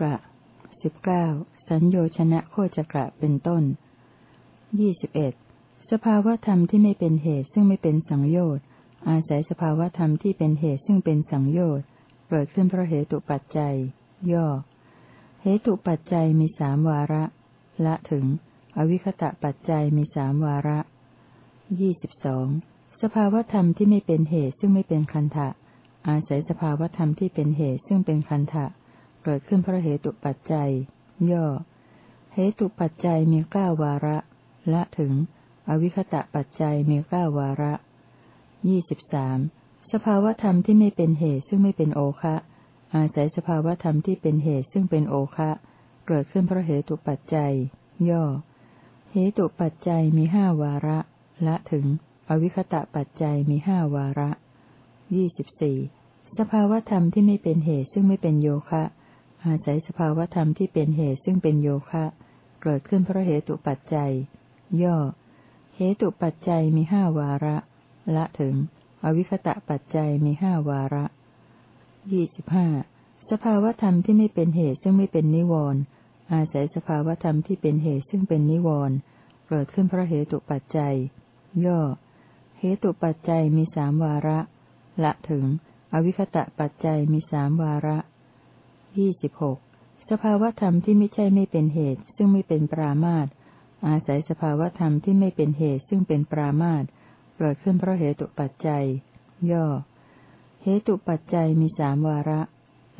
กะสิบเก้าสัญโยชนะโคจกะเป็นต้นยี่สิบเอ็ดสภาวธรรมที่ไม่เป็นเหตุซึ่งไม่เป็นสังโยชน์ อาศัยสภาวธรรมที่เป็นเหตุซึ่งเป็นสังโยชน์เกิดขึ้นเพราะเหตุปัจจัย ย่อ เหตุปัจจัยมีสามวาระ ละถึง อวิคตะปัจจัยมีสามวาระยี่สิบสองสภาวธรรมที่ไม่เป็นเหตุซึ่งไม่เป็นคันทะอาศัยสภาวธรรมที่เป็นเหตุซึ่งเป็นคันทะ กิดขึ้นเพราะเหตุปัจจัย ย่อ เหตุปัจจัยมีเก้าวาระ ละถึง อวิคตะปัจจัยมีเก้าวาระยี่สิบสามสภาวธรรมที่ไม่เป็นเหตุซึ่งไม่เป็นโอคะ อาศัยสภาวธรรมที่เป็นเหตุซึ่งเป็นโอคะ เกิดขึ้นเพราะเหตุปัจจัย ย่อ เหตุปัจจัยมีห้าวาระ ละถึง อวิคตะปัจจัยมีห้าวาระยี่สิบสี่สภาวธรรมที่ไม่เป็นเหตุซึ่งไม่เป็นโยคะ อาศัยสภาวธรรมที่เป็นเหตุซึ่งเป็นโยคะ เกิดขึ้นเพราะเหตุปัจจัย ย่อ เหตุปัจจัยมีห้าวาระ ละถึง อวิคตะปัจจัยมีห้าวาระยี่สิบห้าสภาวธรรมที่ไม่เป็นเหตุซึ่งไม่เป็นนิวรณ์อาศัยสภาวธรรมที่เป็นเหตุซึ่งเป็นนิวรณ์เกิดขึ้นเพราะเหตุปัจจัย ย่อ เหตุปัจจัยมีสามวาระ ละถึง อวิคตะปัจจัยมีสามวาระ ยี่สิบหกสภาวธรรมที่ไม่ใช่ไม่เป็นเหตุ ซึ่งไม่เป็นปรามาตอาศัยสภาวธรรมที่ไม่เป็นเหตุ ซึ่งเป็นปรามาตเกิดขึ้นเพราะเหตุปัจจัย ย่อ เหตุปัจจัยมีสามวาระ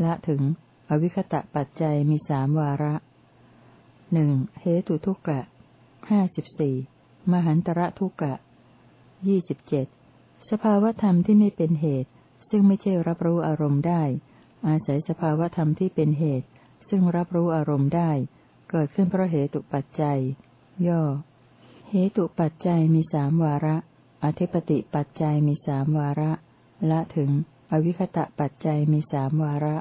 ละถึง อวิคตะปัจจัยมีสามวาระหนึ่งเหตุทุกกะห้าสิบสี่มหันตระทุกกะยี่สิบเจ็ดสภาวธรรมที่ไม่เป็นเหตุ ซึ่งไม่ใช่รับรู้อารมณ์ได้ อาศัยสภาวธรรมที่เป็นเหตุ ซึ่งรับรู้อารมณ์ได้ เกิดขึ้นเพราะเหตุปัจจัย ย่อ เหตุปัจจัยมีสามวาระ อธิปติปัจจัยมีสามวาระ ละถึง อวิคตะปัจจัยมีสามวาระ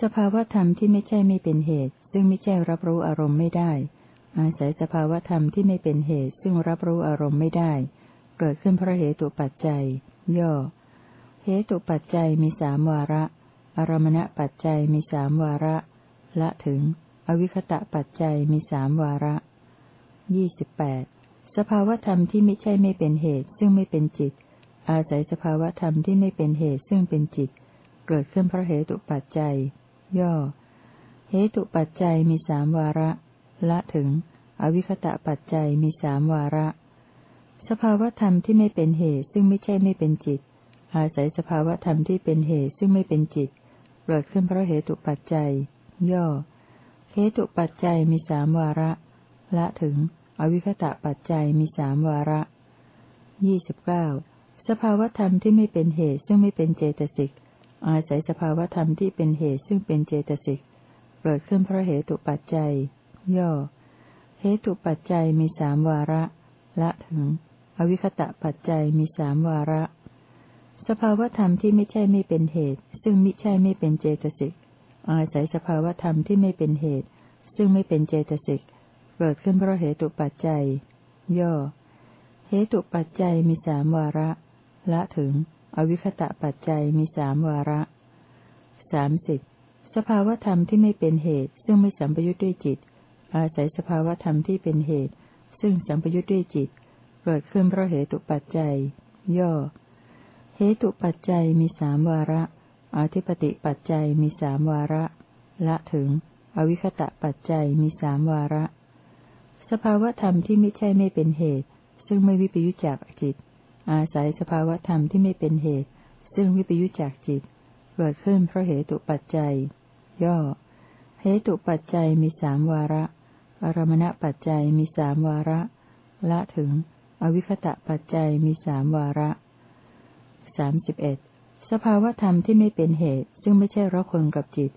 สภาวธรรมที่ไม่ใช่ไม่เป็นเหตุ ซึ่งไม่ใช่รับรู้อารมณ์ไม่ได้ อาศัยสภาวธรรมที่ไม่เป็นเหตุ ซึ่งรับรู้อารมณ์ไม่ได้ เกิดขึ้นเพราะเหตุปัจจัย ย่อ เหตุปัจจัยมีสามวาระ อารมณปัจจัยมีสามวาระ ละถึง อวิคตะปัจจัยมีสามวาระยี่สิบแปดสภาวธรรมที่ไม่ใช่ไม่เป็นเหตุ ซึ่งไม่เป็นจิต อาศัยสภาวธรรมที่ไม่เป็นเหตุซึ่งเป็นจิต เกิดขึ้นเพราะเหตุปัจจัย ย่อ เหตุปัจจัยมีสามวาระ ละถึง อวิคตะปัจจัยมีสามวาระ สภาวธรรมที่ไม่เป็นเหตุ ซึ่งไม่ใช่ไม่เป็นจิต อาศัยสภาวธรรมที่เป็นเหตุซึ่งไม่เป็นจิต เกิดขึ้นเพราะเหตุปัจจัย ย่อ เหตุปัจจัยมีสามวาระ ละถึง อวิคตะปัจจัยมีสามวาระยี่สิบเก้าสภาวธรรมที่ไม่เป็นเหตุซึ่งไม่เป็นเจตสิก อาศัยสภาวธรรมที่เป็นเหตุซึ่งเป็นเจตสิก เกิดขึ้นเพราะเหตุปัจจัย ย่อ เหตุปัจจัยมีสามวาระ ละถึง อวิคตะปัจจัยมีสามวาระ สภาวธรรมที่ไม่ใช่ไม่เป็นเหตุ ซึ่งมิใช่ไม่เป็นเจตสิก อาศัยสภาวธรรมที่ไม่เป็นเหตุ ซึ่งไม่เป็นเจตสิก เกิดขึ้นเพราะเหตุปัจจัย ย่อ เหตุปัจจัยมีสามวาระ ละถึง อวิคตะปัจจัยมีสามวาระสามสิบสภาวธรรมที่ไม่เป็นเหตุ ซึ่งไม่สัมปยุทธ์ด้วยจิต อาศัยสภาวธรรมที่เป็นเหตุ ซึ่งสัมปยุทธ์ด้วยจิต เกิดขึ้นเพราะเหตุปัจจัย ย่อ เหตุปัจจัยมีสามวาระ อธิปติปัจจัยมีสามวาระ ละถึง อวิคตะปัจจัยมีสามวาระ สภาวธรรมที่ไม่ใช่ไม่เป็นเหตุ ซึ่งไม่วิปยุจจากจิต อาศัยสภาวธรรมที่ไม่เป็นเหตุ ซึ่งวิปยุจจากจิตเกิดขึ้นเพราะเหตุปัจจัย ย่อ เหตุปัจจัยมีสามวาระ อารมณปัจจัยมีสามวาระ ละถึง อวิคตะปัจจัยมีสามวาระสามสิบเอ็ด สภาวธรรมที่ไม่เป็นเหตุ ซึ่งไม่ใช่รักคนกับจิต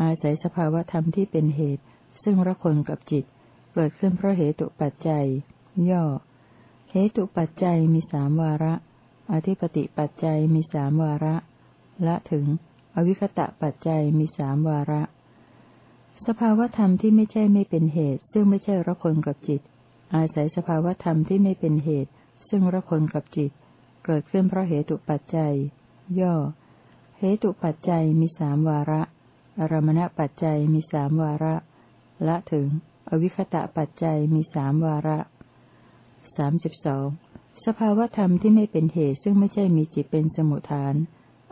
อาศัยสภาวธรรมที่เป็นเหตุ ซึ่งรักคนกับจิต เกิดขึ้นเพราะเหตุปัจจัย ย่อ เหตุปัจจัยมีสามวาระ อธิปติปัจจัยมีสามวาระ ละถึง อวิคตะปัจจัยมีสามวาระ สภาวธรรมที่ไม่ใช่ไม่เป็นเหตุ ซึ่งไม่ใช่ระคนกับจิต อาศัยสภาวธรรมที่ไม่เป็นเหตุ ซึ่งระคนกับจิต เกิดขึ้นเพราะเหตุปัจจัย ย่อ เหตุปัจจัยมีสามวาระ อารมณปัจจัยมีสามวาระ ละถึง อวิคตะปัจจัยมีสามวาระสามสิบสองสภาวธรรมที่ไม่เป็นเหตุซึ่งไม่ใช่มีจิตเป็นสมุทฐาน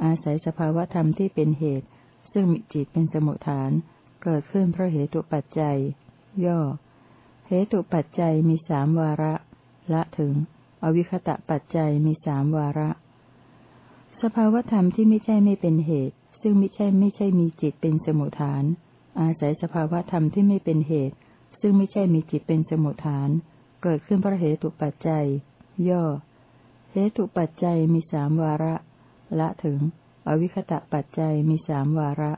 อาศัยสภาวธรรมที่เป็นเหตุ ซึ่งมีจิตเป็นสมุทฐาน เกิดขึ้นเพราะเหตุปัจจัย ย่อ เหตุปัจจัยมีสามวาระ ละถึง อวิคตะปัจจัยมีสามวาระ สภาวธรรมที่ไม่ใช่ไม่เป็นเหตุ ซึ่งไม่ใช่ไม่ใช่มีจิตเป็นสมุทฐาน อาศัยสภาวธรรมที่ไม่เป็นเหตุ ซึ่งไม่ใช่มีจิตเป็นสมุทฐาน เกิดขึ้นเพราะเหตุปัจจัย ย่อ เหตุปัจจัยมีสามวาระ ละถึง อวิคตะปัจจัยมีสามวาระ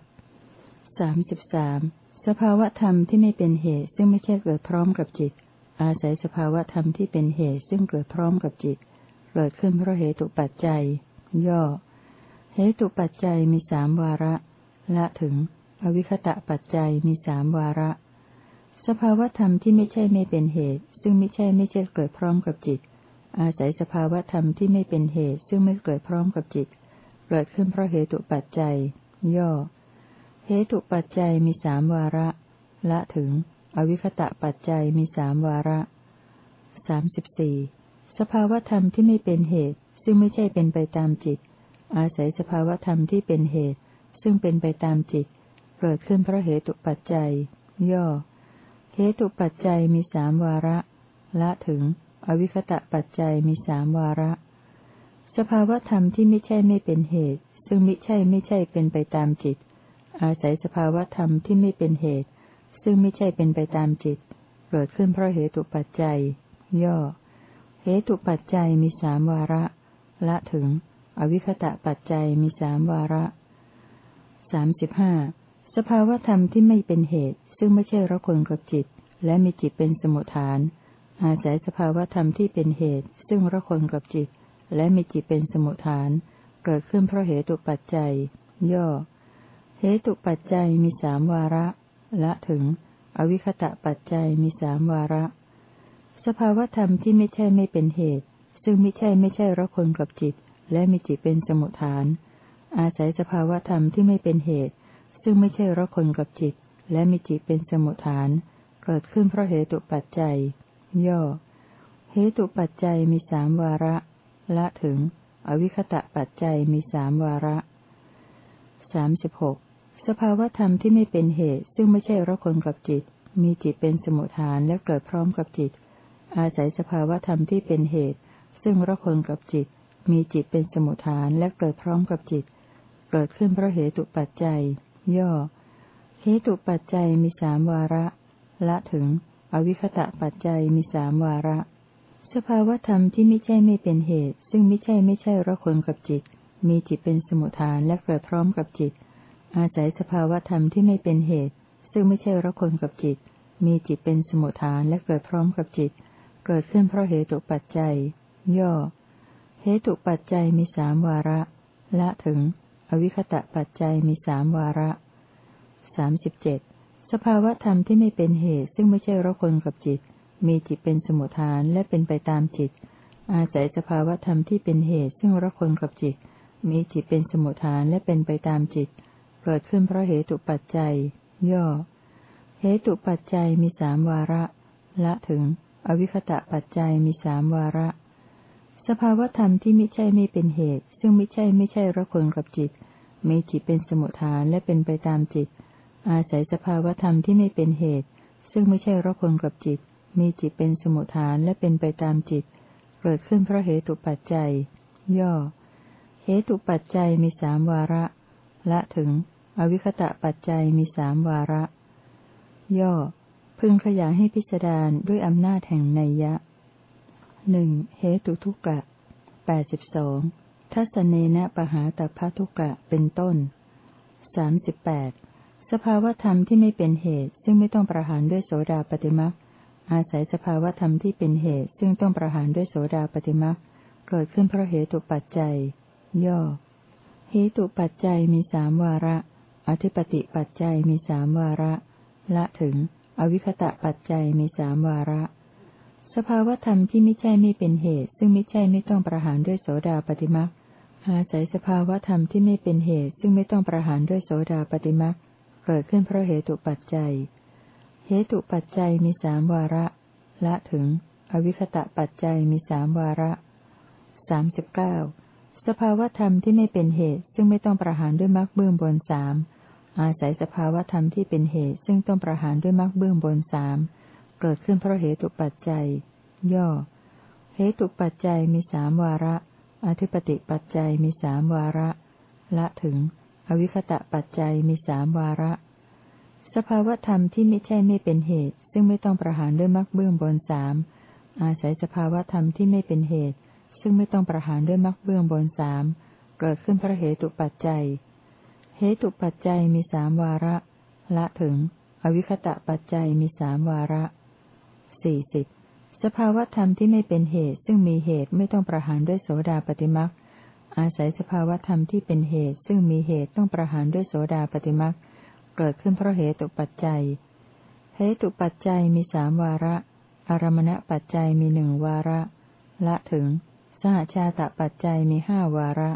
สามสิบสามสภาวธรรมที่ไม่เป็นเหตุ ซึ่งไม่ใช่เกิดพร้อมกับจิต อาศัยสภาวธรรมที่เป็นเหตุ ซึ่งเกิดพร้อมกับจิต เกิดขึ้นเพราะเหตุปัจจัย ย่อ เหตุปัจจัยมีสามวาระ ละถึง อวิคตะปัจจัยมีสามวาระ สภาวธรรมที่ไม่ใช่ไม่เป็นเหตุ ซึ่งไม่ใช่ไม่ใช่เกิดพร้อมกับจิต อาศัยสภาวธรรมที่ไม่เป็นเหตุ ซึ่งไม่เกิดพร้อมกับจิต เกิดขึ้นเพราะเหตุปัจจัย ย่อ เหตุปัจจัยมีสามวาระ ละถึง อวิคตะปัจจัยมีสามวาระสามสิบสี่สภาวธรรมที่ไม่เป็นเหตุ ซึ่งไม่ใช่เป็นไปตามจิต อาศัยสภาวธรรมที่เป็นเหตุ ซึ่งเป็นไปตามจิต เกิดขึ้นเพราะเหตุปัจจัย ย่อ เหตุปัจจัยมีสามวาระ ละถึง อวิคตะปัจจัยมีสามวาระ สภาวธรรมที่ไม่ใช่ไม่เป็นเหตุ ซึ่งไมิใช่ไม่ใช่เป็นไปตามจิต อาศัยสภาวธรรมที่ไม่เป็นเหตุ ซึ่งไม่ใช่เป็นไปตามจิต เกิดขึ้นเพราะเหตุปัจจัย ย่อ เหตุปัจจัยมีสามวาระ ละถึง อวิคตะปัจจัยมีสามวาระสามสิบห้าสภาวธรรมที่ไม่เป็นเหตุ ซึ่งไม่ใช่รักคนกับจิต และมีจิตเป็นสมุทฐาน อาศัยสภาวธรรมที่เป็นเหตุ ซึ่งระคนกับจิต และมีจิตเป็นสมุทฐาน เกิดขึ้นเพราะเหตุปัจจัย ย่อ เหตุปัจจัยมีสามวาระ ละถึง อวิคตะปัจจัยมีสามวาระ สภาวธรรมที่ไม่ใช่ไม่เป็นเหตุ ซึ่งไม่ใช่ไม่ใช่ระคนกับจิต และมีจิตเป็นสมุทฐาน อาศัยสภาวธรรมที่ไม่เป็นเหตุ ซึ่งไม่ใช่ระคนกับจิต และมีจิตเป็นสมุทฐาน เกิดขึ้นเพราะเหตุปัจจัย ย่อ เหตุปัจจัยมีสามวาระ ละถึง อวิคตะปัจจัยมีสามวาระสามสิบหกสภาวธรรมที่ไม่เป็นเหตุ ซึ่งไม่ใช่รักคนกับจิต มีจิตเป็นสมุทฐานและเกิดพร้อมกับจิต อาศัยสภาวธรรมที่เป็นเหตุ ซึ่งรักคนกับจิต มีจิตเป็นสมุทฐานและเกิดพร้อมกับจิต เกิดขึ้นเพราะเหตุปัจจัย ย่อ เหตุปัจจัยมีสามวาระ ละถึง อวิคตะปัจจัยมีสามวาระ สภาวธรรมที่ไม่ใช่ไม่เป็นเหตุ ซึ่งไม่ใช่ไม่ใช่ระคนกับจิต มีจิตเป็นสมุทฐานและเกิดพร้อมกับจิต อาศัยสภาวธรรมที่ไม่เป็นเหตุ ซึ่งไม่ใช่ระคนกับจิต มีจิตเป็นสมุทฐานและเกิดพร้อมกับจิตเกิดขึ้นเพราะเหตุปัจจัย ย่อ เหตุปัจจัยมีสามวาระ ละถึง อวิคตะปัจจัยมีสามวาระสามสิบเจ็ดสภาวธรรมที่ไม่เป็นเหตุ ซึ่งไม่ใช่รักคนกับจิต มีจิตเป็นสมุทฐานและเป็นไปตามจิต อาศัยสภาวธรรมที่เป็นเหตุ ซึ่งรักคนกับจิต มีจิตเป็นสมุทฐานและเป็นไปตามจิต เกิดขึ้นเพราะเหตุปัจจัย ย่อ เหตุปัจจัยมีสามวาระ ละถึง อวิคตะปัจจัยมีสามวาระ สภาวธรรมที่ไม่ใช่ไม่เป็นเหตุ ซึ่งไม่ใช่ไม่ใช่รักคนกับจิต มีจิตเป็นสมุทฐานและเป็นไปตามจิต อาศัยสภาวธรรมที่ไม่เป็นเหตุ ซึ่งไม่ใช่รักคนกับจิต มีจิตเป็นสมุทฐานและเป็นไปตามจิต เกิดขึ้นเพราะเหตุปัจจัย ย่อ เหตุปัจจัยมีสามวาระ ละถึง อวิคตะปัจจัยมีสามวาระ ย่อ พึงขยายให้พิจารณาด้วยอำนาจแห่งนัยยะ หนึ่งเหตุทุกะแปดสิบสองทัศเนนะปหาตพทุกะเป็นต้นสามสิบแปดสภาวธรรมที่ไม่เป็นเหตุ ซึ่งไม่ต้องประหารด้วยโสดาปฏิมักอาศัยสภาวธรรมที่เป็นเหตุ ซึ่งต้องประหารด้วยโสดาปฏิมักเกิดขึ้นเพราะเหตุปัจจัย ย่อเหตุปัจจัยมีสามวาระ อธิปติปัจจัยมีสามวาระ ละถึง อวิคตะปัจจัยมีสามวาระ สภาวธรรมที่ไม่ใช่ไม่เป็นเหตุ ซึ่งไม่ใช่ไม่ต้องประหารด้วยโสดาปฏิมักอาศัยสภาวธรรมที่ไม่เป็นเหตุ ซึ่งไม่ต้องประหารด้วยโสดาปฏิมักเกิดขึ้นเพราะเหตุปัจจัย เหตุปัจจัยมีสามวาระ ละถึง อวิคตะปัจจัยมีสามวาระสามสิบเก้าสภาวธรรมที่ไม่เป็นเหตุ ซึ่งไม่ต้องประหารด้วยมรรคเบื้องบนสามอาศัยสภาวธรรมที่เป็นเหตุ ซึ่งต้องประหารด้วยมรรคเบื้องบนสาม เกิดขึ้นเพราะเหตุปัจจัย ย่อ เหตุปัจจัยมีสามวาระ อธิปติปัจจัยมีสามวาระ ละถึง อวิคตะปัจจัยมีสามวาระ สภาวธรรมที่ไม่ใช่ไม่เป็นเหตุ ซึ่งไม่ต้องประหารด้วยมรรคเบื้องบนสามอาศัยสภาวธรรมที่ไม่เป็นเหตุ ซึ่งไม่ต้องประหารด้วยมรรคเบื้องบนสามเกิดขึ้นเพราะเหตุปัจจัย เหตุปัจจัยมีสามวาระ ละถึง อวิคตะปัจจัยมีสามวาระ สี่สิบสภาวธรรมที่ไม่เป็นเหตุ ซึ่งมีเหตุไม่ต้องประหารด้วยโสดาปฏิมักอาศัยสภาวธรรมที่เป็นเหตุ ซึ่งมีเหตุต้องประหารด้วยโสดาปฏิมักเกิดขึ้นเพราะเหตุปัจจัยเหตุปัจจัยมีสามวาระ อารมณปัจจัยมีหนึ่งวาระ ละถึง สหชาตปัจจัยมีห้าวาระ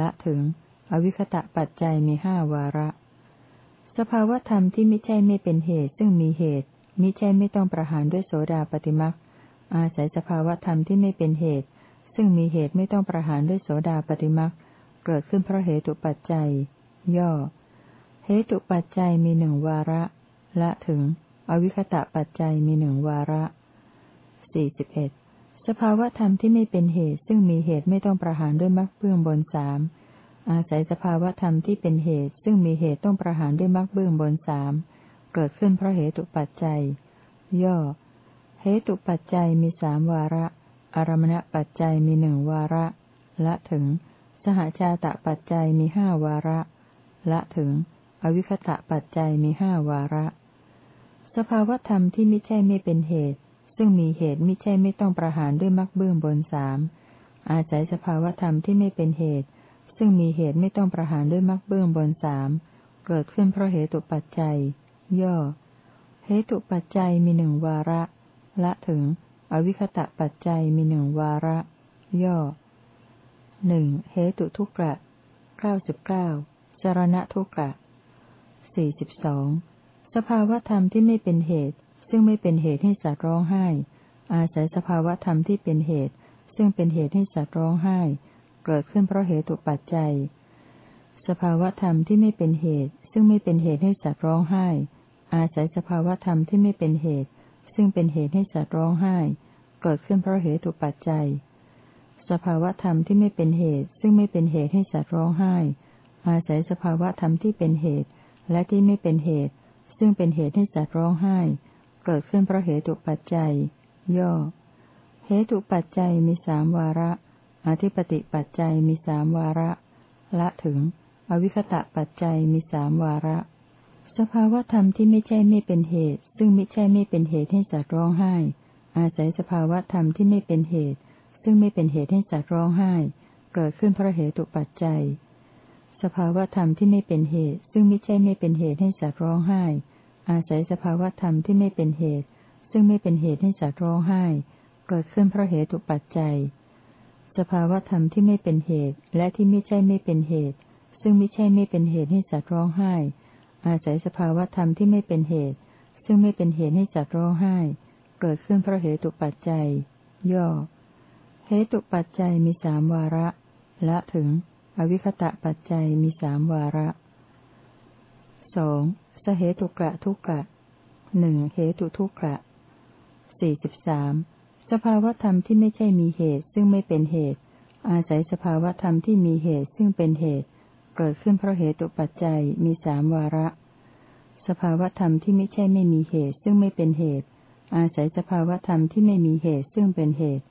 ละถึง อวิคตะปัจจัยมีห้าวาระ สภาวธรรมที่ไม่ใช่ไม่เป็นเหตุ ซึ่งมีเหตุ มิใช่ไม่ต้องประหารด้วยโสดาปฏิมักอาศัยสภาวะธรรมที่ไม่เป็นเหตุ ซึ่งมีเหตุไม่ต้องประหารด้วยโสดาปฏิมักเกิดขึ้นเพราะเหตุปัจจัย ย่อ เหตุปัจจัยมีหนึ่งวาระ ละถึง อวิคตะปัจจัยมีหนึ่งวาระสี่สิบเอ็ดสภาวะธรรมที่ไม่เป็นเหตุ ซึ่งมีเหตุไม่ต้องประหารด้วยมรรคเบื้องบนสามอาศัยสภาวะธรรมที่เป็นเหตุ ซึ่งมีเหตุต้องประหารด้วยมรรคเบื้องบนสาม เกิดขึ้นเพราะเหตุปัจจัย ย่อ เหตุปัจจัยมีสามวาระ อารมณปัจจัยมีหนึ่งวาระ ละถึง สหชาตะปัจจัยมีห้าวาระ ละถึง อวิคตะปัจจัยมีห้าวาระ สภาวธรรมที่ไม่ใช่ไม่เป็นเหตุ ซึ่งมีเหตุไม่ใช่ไม่ต้องประหารด้วยมรรคเบื้องบนสามอาศัยสภาวธรรมที่ไม่เป็นเหตุ ซึ่งมีเหตุไม่ต้องประหารด้วยมรรคเบื้องบนสามเกิดขึ้นเพราะเหตุปัจจัย ย่อ เหตุปัจจัยมีหนึ่งวาระ ละถึง อวิคตะปัจจัยมีหนึ่งวาระ ย่อหนึ่งเหตุทุกกะเก้าสิบเก้าสารณทุกกะสี่สิบสองสภาวธรรมที่ไม่เป็นเหตุ ซึ่งไม่เป็นเหตุให้สัตว์ร้องไห้ อาศัยสภาวธรรมที่เป็นเหตุ ซึ่งเป็นเหตุให้สัตว์ร้องไห้ เกิดขึ้นเพราะเหตุปัจจัย สภาวธรรมที่ไม่เป็นเหตุ ซึ่งไม่เป็นเหตุให้สัตว์ร้องไห้ อาศัยสภาวธรรมที่ไม่เป็นเหตุ ซึ่งเป็นเหตุให้สัตว์ร้องไห้ เกิดขึ้นเพราะเหตุถูกปัจจัย สภาวธรรมที่ไม่เป็นเหตุ ซึ่งไม่เป็นเหตุให้สัตว์ร้องไห้ อาศัยสภาวธรรมที่เป็นเหตุ และที่ไม่เป็นเหตุ ซึ่งเป็นเหตุให้สัตว์ร้องไห้ เกิดขึ้นเพราะเหตุถูกปัจจัย ย่อ เหตุปัจจัยมีสามวาระ อธิปติปัจจัยมีสามวาระ ละถึง อวิคตะปัจจัยมีสามวาระ สภาวธรรมที่ไม่ใช่ไม่เป็นเหตุ ซึ่งไม่ใช่ไม่เป็นเหตุให้สัตว์ร้องไห้ อาศัยสภาวธรรมที่ไม่เป็นเหตุ ซึ่งไม่เป็นเหตุให้สัตว์ร้องไห้ เกิดขึ้นเพราะเหตุปัจจัย สภาวธรรมที่ไม่เป็นเหตุ ซึ่งไม่ใช่ไม่เป็นเหตุให้สัตว์ร้องไห้ อาศัยสภาวธรรมที่ไม่เป็นเหตุ ซึ่งไม่เป็นเหตุให้สัตว์ร้องไห้ เกิดขึ้นเพราะเหตุปัจจัย สภาวธรรมที่ไม่เป็นเหตุและที่ไม่ใช่ไม่เป็นเหตุ ซึ่งไม่ใช่ไม่เป็นเหตุให้สัตว์ร้องไห้ อาศัยสภาวธรรมที่ไม่เป็นเหตุ ซึ่งไม่เป็นเหตุให้สัตว์ร้องไห้ เกิดขึ้นเพราะเหตุปัจจัย ย่อ เหตุปัจจัยมีสามวาระ ละถึง อวิคตะปัจจัยมีสามวาระสองสเหตุกะทุกะหนึ่งเหตุทุกะสี่สิบสามสภาวธรรมที่ไม่ใช่มีเหตุซึ่งไม่เป็นเหตุ อาศัยสภาวธรรมที่มีเหตุซึ่งเป็นเหตุ เกิดขึ้นเพราะเหตุปัจจัยมีสามวาระ สภาวธรรมที่ไม่ใช่ไม่มีเหตุ ซึ่งไม่เป็นเหตุ อาศัยสภาวธรรมที่ไม่มีเหตุซึ่งเป็นเหตุ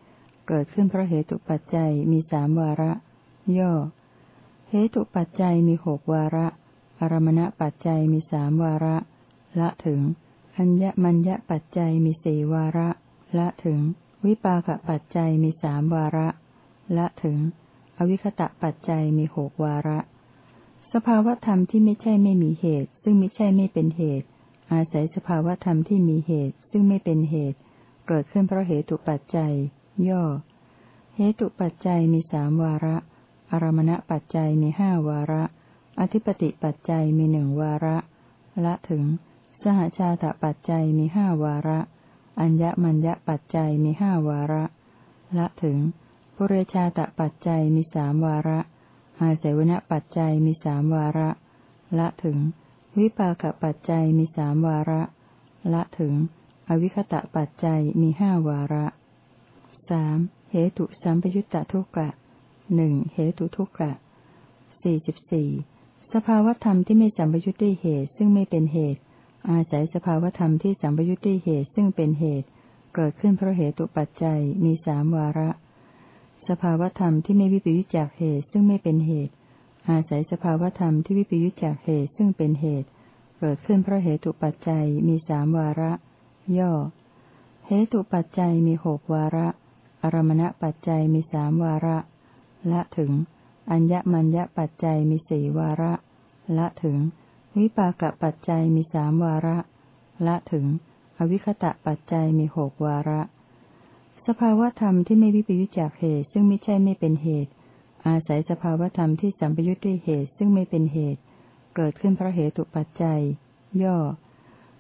เกิดขึ้นเพราะเหตุปัจจัยมีสามวาระ ย่อ เหตุปัจจัยมีหกวาระอารมณปัจจัยมีสามวาระ ละถึง อัญญมัญญปัจจัยมีสี่วาระ ละถึง วิปากปัจจัยมีสามวาระ ละถึง อวิคตะปัจจัยมีหกวาระ สภาวธรรมที่ไม่ใช่ไม่มีเหตุ ซึ่งไม่ใช่ไม่เป็นเหตุ อาศัยสภาวธรรมที่มีเหตุ ซึ่งไม่เป็นเหตุ เกิดขึ้นเพราะเหตุปัจจัย ย่อ เหตุปัจจัยมีสามวาระ อารมณปัจจัยมีห้าวาระ อธิปติปัจจัยมีหนึ่งวาระ ละถึง สหชาตปัจจัยมีห้าวาระ อัญญมัญญปัจจัยมีห้าวาระ ละถึง ปุเรชาตปัจจัยมีสามวาระ อาศัยวณปัจจัยมีสามวาระ ละถึง วิปากปัจจัยมีสามวาระ ละถึง อวิคตะปัจจัยมีห้าวาระสามเหตุสัมปยุตตทุกะหนึ่งเหตุทุกะสี่สิบสี่สภาวธรรมที่ไม่สัมปยุตด้วยเหตุซึ่งไม่เป็นเหตุ อาศัยสภาวธรรมที่สัมปยุตด้วยเหตุซึ่งเป็นเหตุ เกิดขึ้นเพราะเหตุปัจจัยมีสามวาระ สภาวธรรมที่ไม่วิปยุจจากเหตุซึ่งไม่เป็นเหตุ อาศัยสภาวธรรมที่วิปยุจจากเหตุซึ่งเป็นเหตุ เกิดขึ้นเพราะเหตุปัจจัยมีสามวาระ ย่อ เหตุปัจจัยมีหกวาระ อารมณปัจจัยมีสามวาระ ละถึง อัญญมัญญปัจจัยมีสี่วาระ ละถึง วิปากปัจจัยมีสามวาระ ละถึง อวิคตะปัจจัยมีหกวาระ สภาวธรรมที่ไม่วิปยุจจากเหตุซึ่งไม่ใช่ไม่เป็นเหตุ อาศัยสภาวธรรมที่สัมปยุจด้วยเหตุซึ่งไม่เป็นเหตุ เกิดขึ้นเพราะเหตุปัจจัย ย่อ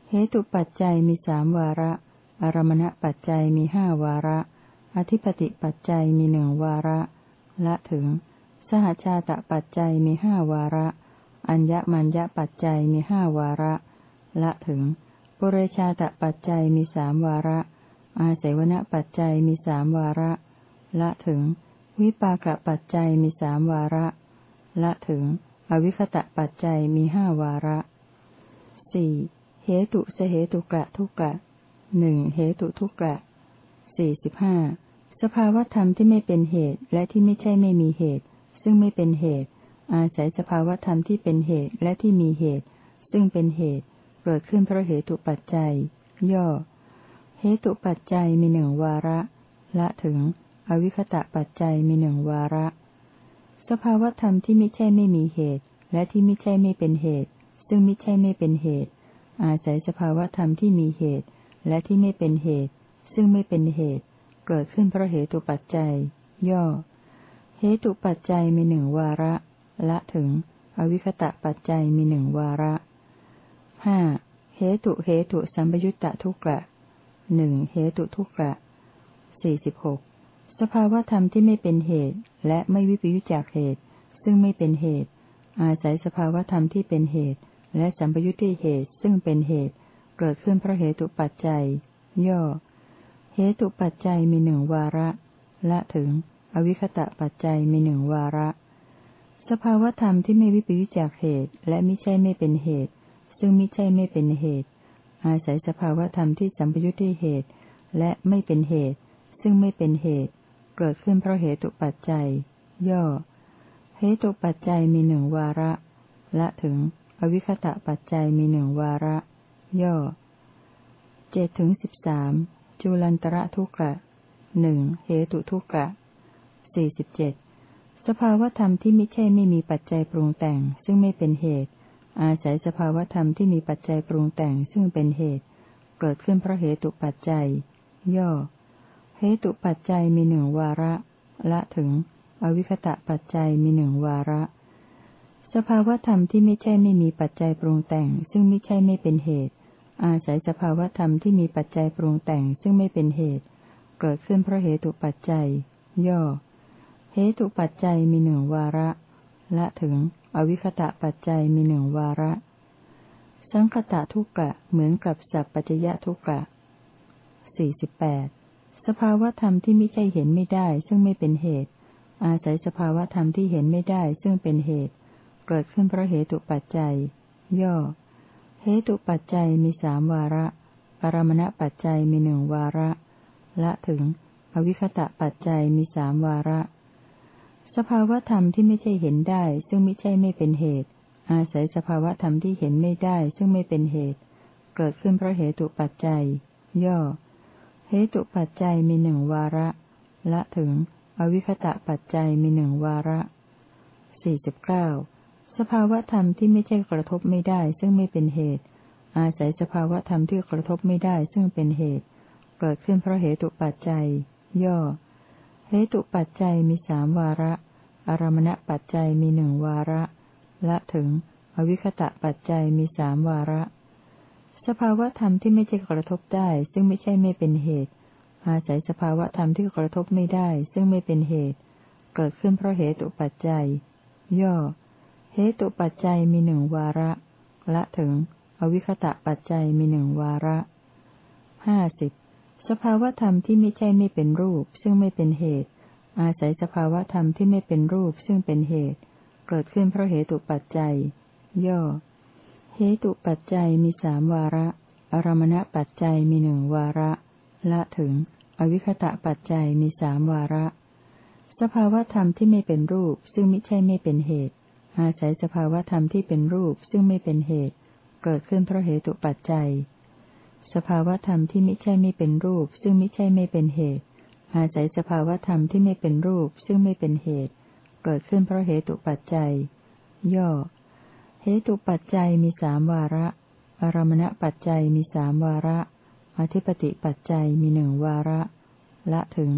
เหตุปัจจัยมีสามวาระ อารมณปัจจัยมีห้าวาระ อธิปติปัจจัยมีหนึ่งวาระ ละถึง สหชาตปัจจัยมีห้าวาระ อัญญมัญญปัจจัยมีห้าวาระ ละถึงปุเรชาตปัจจัยมีสามวาระ อาศัยวณปัจจัยมีสามวาระ ละถึง วิปากปัจจัยมีสามวาระ ละถึง อวิคตะปัจจัยมีห้าวาระสี่เหตุสเหตุกะทุกะหนึ่งเหตุทุกะสี่สิบห้าสภาวธรรมที่ไม่เป็นเหตุและที่ไม่ใช่ไม่มีเหตุ ซึ่งไม่เป็นเหตุ อาศัยสภาวธรรมที่เป็นเหตุและที่มีเหตุ ซึ่งเป็นเหตุเกิดขึ้นเพราะเหตุปัจจัย ย่อ เหตุปัจจัยมีหนึ่งวาระ ละถึง อวิคตะปัจจัยมีหนึ่งวาระ สภาวธรรมที่ไม่ใช่ไม่มีเหตุ และที่ไม่ใช่ไม่เป็นเหตุ ซึ่งไม่ใช่ไม่เป็นเหตุ อาศัยสภาวธรรมที่มีเหตุ และที่ไม่เป็นเหตุ ซึ่งไม่เป็นเหตุ เกิดขึ้นเพราะเหตุปัจจัย ย่อ เหตุปัจจัยมีหนึ่งวาระ ละถึง อวิคตะปัจจัยมีหนึ่งวาระห้าเหตุเหตุสัมปยุตตะทุกกะ หนึ่งเหตุทุกกะสี่สิบหกสภาวธรรมที่ไม่เป็นเหตุ และไม่วิปยุจจากเหตุ ซึ่งไม่เป็นเหตุ อาศัยสภาวธรรมที่เป็นเหตุ และสัมปยุตที่เหตุซึ่งเป็นเหตุ เกิดขึ้นเพราะเหตุปัจจัย ย่อ เหตุปัจจัยมีหนึ่งวาระ ละถึง อวิคตะปัจจัยมีหนึ่งวาระ สภาวธรรมที่ไม่วิปยุจจากเหตุ และไม่ใช่ไม่เป็นเหตุ ซึ่งไม่ใช่ไม่เป็นเหตุ อาศัยสภาวธรรมที่สัมปยุจด้วยเหตุ และไม่เป็นเหตุ ซึ่งไม่เป็นเหตุ เกิดขึ้นเพราะเหตุปัจจัย ย่อ เหตุปัจจัยมีหนึ่งวาระ ละถึง อวิคตะปัจจัยมีหนึ่งวาระ ย่อเจ็ดถึงสิบสามจุลันตระทุกะหนึ่งเหตุทุกะสี่สิบเจ็ดสภาวธรรมที่ไม่ใช่ไม่มีปัจจัยปรุงแต่ง ซึ่งไม่เป็นเหตุ อาศัยสภาวธรรมที่มีปัจจัยปรุงแต่งซึ่งเป็นเหตุ เกิดขึ้นเพราะเหตุปัจจัย ย่อ เหตุปัจจัยมีหนึ่งวาระ ละถึง อวิคตะปัจจัยมีหนึ่งวาระ สภาวธรรมที่ไม่ใช่ไม่มีปัจจัยปรุงแต่ง ซึ่งไม่ใช่ไม่เป็นเหตุ อาศัยสภาวธรรมที่มีปัจจัยปรุงแต่งซึ่งไม่เป็นเหตุ เกิดขึ้นเพราะเหตุปัจจัย ย่อ เหตุปัจจัยมีหนึ่งวาระ ละถึง อวิคตะปัจจัยมีหนึ่งวาระ สังคตะทุกกะเหมือนกับสัพปัจยะทุกกะสี่สิบแปดสภาวธรรมที่ไม่ใช่เห็นไม่ได้ ซึ่งไม่เป็นเหตุ อาศัยสภาวธรรมที่เห็นไม่ได้ ซึ่งเป็นเหตุ เกิดขึ้นเพราะเหตุปัจจัย ย่อ เหตุปัจจัยมีสามวาระ ปรมณปัจจัยมีหนึ่งวาระ ละถึง อวิคตะปัจจัยมีสามวาระ สภาวธรรมที่ไม่ใช่เห็นได้ ซึ่งไม่ใช่ไม่เป็นเหตุ อาศัยสภาวธรรมที่เห็นไม่ได้ ซึ่งไม่เป็นเหตุ เกิดขึ้นเพราะเหตุปัจจัย ย่อ เหตุปัจจัยมีหนึ่งวาระ ละถึง อวิคตะปัจจัยมีหนึ่งวาระสี่สิบเก้าสภาวธรรมที่ไม่ใช่กระทบไม่ได้ ซึ่งไม่เป็นเหตุ อาศัยสภาวธรรมที่กระทบไม่ได้ ซึ่งเป็นเหตุ เกิดขึ้นเพราะเหตุปัจจัย ย่อ เหตุปัจจัยมีสามวาระ อารมณปัจจัยมีหนึ่งวาระ ละถึง อวิคตะปัจจัยมีสามวาระ สภาวธรรมที่ไม่ใช่กระทบได้ ซึ่งไม่ใช่ไม่เป็นเหตุ อาศัยสภาวธรรมที่กระทบไม่ได้ ซึ่งไม่เป็นเหตุ เกิดขึ้นเพราะเหตุปัจจัย ย่อ เหตุปัจจัยมีหนึ่งวาระ ละถึง อวิคตะปัจจัยมีหนึ่งวาระห้าสิบ สภาวธรรมที่ไม่ใช่ไม่เป็นรูป ซึ่งไม่เป็นเหตุ อาศัยสภาวธรรมที่ไม่เป็นรูปซึ่งเป็นเหตุ เกิดขึ้นเพราะเหตุปัจจัย ย่อ เหตุปัจจัยมีสามวาระ อารมณปัจจัยมีหนึ่งวาระ ละถึง อวิคตะปัจจัยมีสามวาระ สภาวธรรมที่ไม่เป็นรูป ซึ่งไม่ใช่ไม่เป็นเหตุ อาศัยสภาวธรรมที่เป็นรูปซึ่งไม่เป็นเหตุ เกิดขึ้นเพราะเหตุปัจจัย สภาวธรรมที่ไม่ใช่ไม่เป็นรูป ซึ่งไม่ใช่ไม่เป็นเหตุ อาศัยสภาวธรรมที่ไม่เป็นรูป ซึ่งไม่เป็นเหตุ เกิดขึ้นเพราะเหตุปัจจัย ย่อ เหตุปัจจัยมีสามวาระ อารมณปัจจัยมีสามวาระ อธิปติปัจจัยมีหนึ่งวาระ ละถึง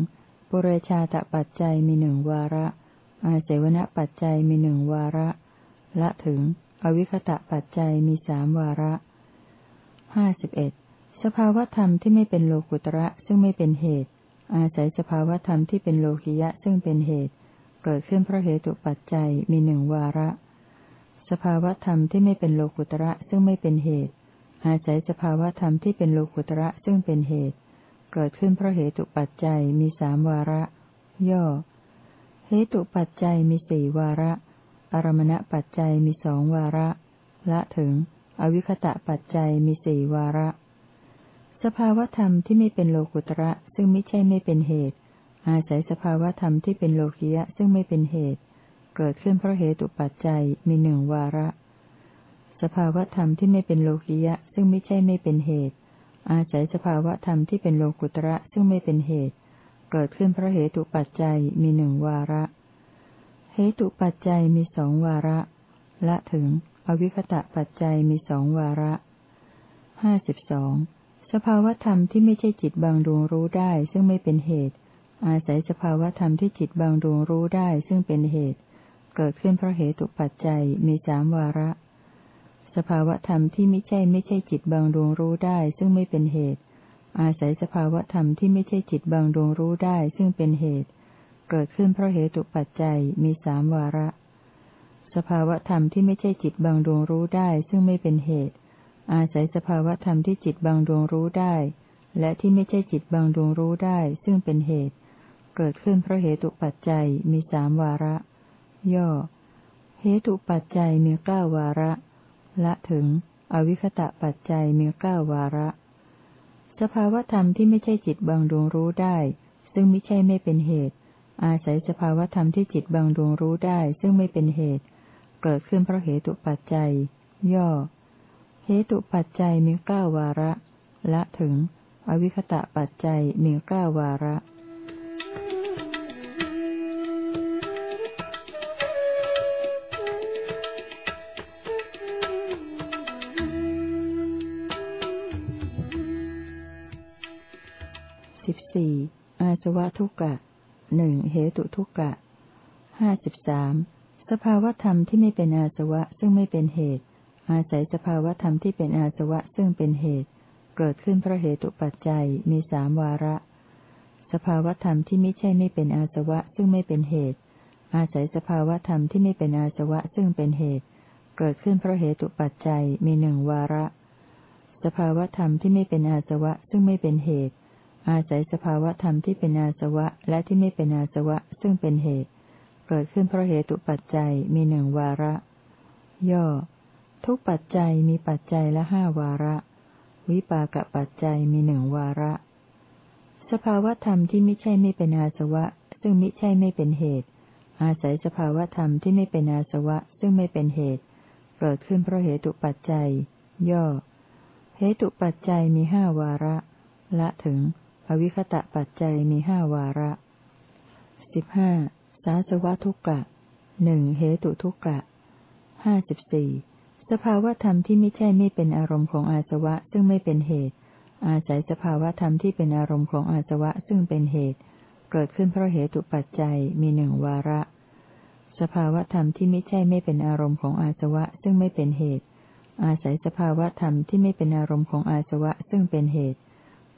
ปุเรชาตปัจจัยมีหนึ่งวาระ อาเสวณปัจจัยมีหนึ่งวาระ ละถึง อวิคตะปัจจัยมีสามวาระห้าสิบเอ็ด สภาวธรรมที่ไม่เป็นโลกุตระซึ่งไม่เป็นเหตุ อาศัยสภาวธรรมที่เป็นโลกิยะซึ่งเป็นเหตุ เกิดขึ้นเพราะเหตุปัจจัยมีหนึ่งวาระ สภาวธรรมที่ไม่เป็นโลกุตระซึ่งไม่เป็นเหตุ อาศัยสภาวธรรมที่เป็นโลกุตระซึ่งเป็นเหตุ เกิดขึ้นเพราะเหตุปัจจัยมีสามวาระ ย่อ เหตุปัจจัยมีสี่วาระ อารมณปัจจัยมีสองวาระ ละถึง อวิคตะปัจจัยมีสี่วาระ สภาวธรรมที่ไม่เป็นโลกุตระซึ่งไม่ใช่ไม่เป็นเหตุ อาศัยสภาวธรรมที่เป็นโลกิยะซึ่งไม่เป็นเหตุ เกิดขึ้นเพราะเหตุปัจจัยมีหนึ่งวาระ สภาวธรรมที่ไม่เป็นโลกิยะซึ่งไม่ใช่ไม่เป็นเหตุ อาศัยสภาวธรรมที่เป็นโลกุตระซึ่งไม่เป็นเหตุ เกิดขึ้นเพราะเหตุปัจจัยมีหนึ่งวาระ เหตุปัจจัยมีสองวาระ ละถึง อวิคตะปัจจัยมีสองวาระห้าสิบสอง สภาวธรรมที่ไม่ใช่จิตบางดวงรู้ได้ ซึ่งไม่เป็นเหตุ อาศัยสภาวธรรมที่จิตบางดวงรู้ได้ ซึ่งเป็นเหตุ เกิดขึ้นเพราะเหตุปัจจัยมีสามวาระ สภาวธรรมที่ไม่ใช่ไม่ใช่จิตบางดวงรู้ได้ ซึ่งไม่เป็นเหตุ อาศัยสภาวธรรมที่ไม่ใช่จิตบางดวงรู้ได้ ซึ่งเป็นเหตุ เกิดขึ้นเพราะเหตุปัจจัยมีสามวาระ สภาวธรรมที่ไม่ใช่จิตบางดวงรู้ได้ ซึ่งไม่เป็นเหตุ อาศัยสภาวธรรมที่จิตบางดวงรู้ได้ และที่ไม่ใช่จิตบางดวงรู้ได้ ซึ่งเป็นเหตุ เกิดขึ้นเพราะเหตุปัจจัยมีสามวาระ ย่อ เหตุปัจจัยมีเก้าวาระ ละถึง อวิคตะปัจจัยมีเก้าวาระ สภาวธรรมที่ไม่ใช่จิตบางดวงรู้ได้ ซึ่งไม่ใช่ไม่เป็นเหตุ อาศัยสภาวธรรมที่จิตบางดวงรู้ได้ ซึ่งไม่เป็นเหตุ เกิดขึ้นเพราะเหตุปัจจัย ย่อ เหตุปัจจัยมีเก้าวาระ ละถึง อวิคตะปัจจัยมีเก้าวาระสิบสี่อาสวะทุกะหนึ่งเหตุทุกะห้าสิบสามสภาวธรรมที่ไม่เป็นอาสวะซึ่งไม่เป็นเหตุ อาศัยสภาวธรรมที่เป็นอาสวะซึ่งเป็นเหตุ เกิดขึ้นเพราะเหตุปัจจัยมีสามวาระ สภาวธรรมที่ไม่ใช่ไม่เป็นอาสวะซึ่งไม่เป็นเหตุ อาศัยสภาวธรรมที่ไม่เป็นอาสวะซึ่งเป็นเหตุ เกิดขึ้นเพราะเหตุปัจจัยมีหนึ่งวาระ สภาวธรรมที่ไม่เป็นอาสวะซึ่งไม่เป็นเหตุ อาศัยสภาวธรรมที่เป็นอาสวะและที่ไม่เป็นอาสวะซึ่งเป็นเหตุ เกิดขึ้นเพราะเหตุปัจจัยมีหนึ่งวาระ ย่อ ทุกปัจจัยมีปัจจัยละห้าวาระ วิปากปัจจัยมีหนึ่งวาระ สภาวธรรมที่ไม่ใช่ไม่เป็นอาสวะ ซึ่งมิใช่ไม่เป็นเหตุ อาศัยสภาวธรรมที่ไม่เป็นอาสวะ ซึ่งไม่เป็นเหตุ เกิดขึ้นเพราะเหตุปัจจัย ย่อ เหตุปัจจัยมีห้าวาระ ละถึง อวิคตะปัจจัยมีห้าวาระสิบห้าสาสวะทุกกะหนึ่งเหตุทุกกะห้าสิบสี่ สภาวธรรมที่ไม่ใช่ไม่เป็นอารมณ์ของอาสวะซึ่งไม่เป็นเหตุ อาศัยสภาวธรรมที่เป็นอารมณ์ของอาสวะซึ่งเป็นเหตุ เกิดขึ้นเพราะเหตุปัจจัยมีหนึ่งวาระ สภาวธรรมที่ไม่ใช่ไม่เป็นอารมณ์ของอาสวะซึ่งไม่เป็นเหตุ อาศัยสภาวธรรมที่ไม่เป็นอารมณ์ของอาสวะซึ่งเป็นเหตุ